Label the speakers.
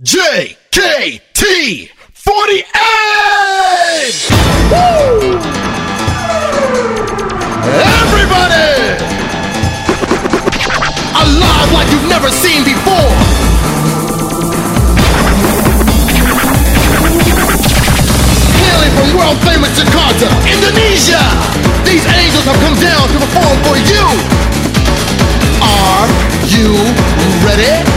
Speaker 1: JKT 48! Woo! Everybody! Alive like you've never seen before! Hailing from world famous Jakarta, Indonesia! These angels have come down to perform for you! Are you ready?